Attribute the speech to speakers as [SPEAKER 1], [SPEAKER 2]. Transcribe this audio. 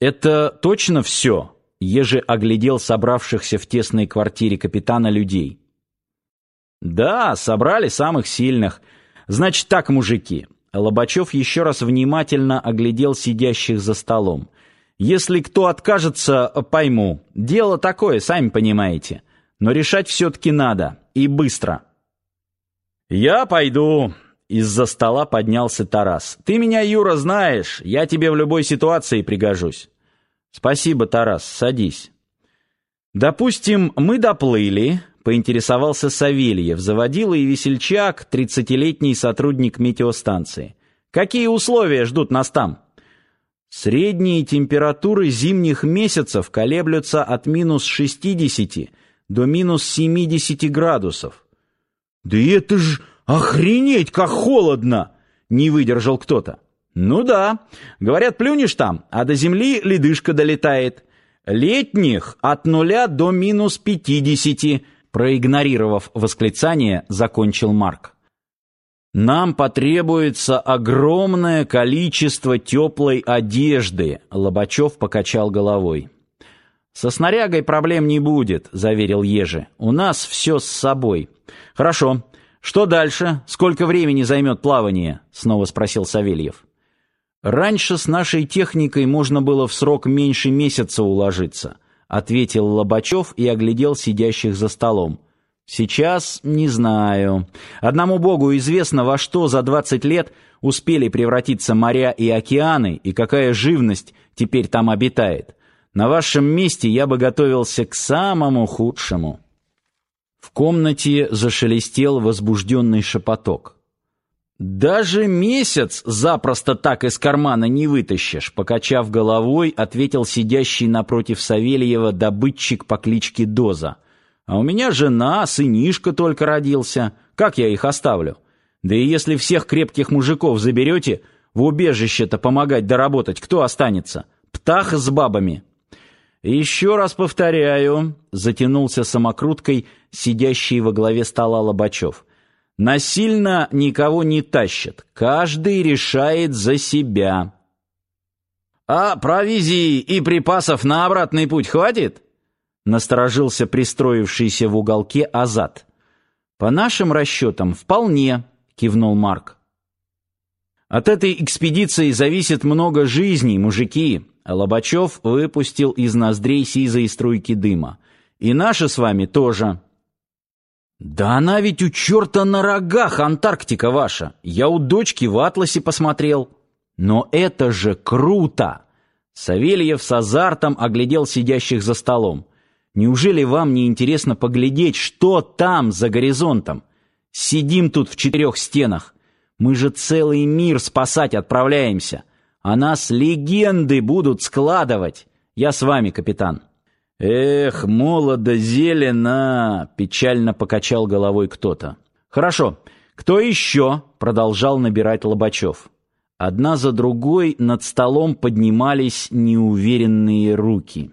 [SPEAKER 1] Это точно все? Еже оглядел собравшихся в тесной квартире капитана людей. Да, собрали самых сильных. Значит так, мужики. Лобачев еще раз внимательно оглядел сидящих за столом. Если кто откажется, пойму. Дело такое, сами понимаете. Но решать все-таки надо. И быстро. «Я пойду», — из-за стола поднялся Тарас. «Ты меня, Юра, знаешь. Я тебе в любой ситуации пригожусь». «Спасибо, Тарас. Садись». «Допустим, мы доплыли», — поинтересовался Савельев, заводила и весельчак, тридцатилетний сотрудник метеостанции. «Какие условия ждут нас там?» Средние температуры зимних месяцев колеблются от минус 60 до минус 70 градусов. «Да это ж охренеть, как холодно!» — не выдержал кто-то. «Ну да. Говорят, плюнешь там, а до земли ледышка долетает. Летних от нуля до минус пятидесяти», — проигнорировав восклицание, закончил Марк. Нам потребуется огромное количество теплой одежды, Лобачев покачал головой. Со снарягой проблем не будет, заверил Ежи. У нас все с собой. Хорошо. Что дальше? Сколько времени займет плавание? снова спросил Савельев. Раньше с нашей техникой можно было в срок меньше месяца уложиться, ответил Лобачев и оглядел сидящих за столом. Сейчас не знаю. Одному Богу известно, во что за 20 лет успели превратиться моря и океаны, и какая живность теперь там обитает. На вашем месте я бы готовился к самому худшему. В комнате зашелестел возбужденный шепоток. Даже месяц запросто так из кармана не вытащишь, покачав головой, ответил сидящий напротив Савельева добытчик по кличке Доза. А у меня жена, сынишка только родился. Как я их оставлю? Да и если всех крепких мужиков заберете, в убежище-то помогать доработать кто останется? Птах с бабами. Еще раз повторяю, затянулся самокруткой сидящий во главе стола Лобачев. Насильно никого не тащат. Каждый решает за себя. А провизии и припасов на обратный путь хватит? насторожился пристроившийся в уголке Азат. По нашим расчетам, вполне, кивнул Марк. От этой экспедиции зависит много жизней, мужики. Лобачев выпустил из ноздрей сизые струйки дыма. И наши с вами тоже. Да она ведь у черта на рогах, Антарктика ваша. Я у дочки в атласе посмотрел. Но это же круто. Савельев с азартом оглядел сидящих за столом. Неужели вам не интересно поглядеть, что там за горизонтом? Сидим тут в четырех стенах. Мы же целый мир спасать отправляемся. А нас легенды будут складывать. Я с вами, капитан. Эх, молодо зелено, печально покачал головой кто-то. Хорошо. Кто еще? продолжал набирать Лобачев. Одна за другой над столом поднимались неуверенные руки.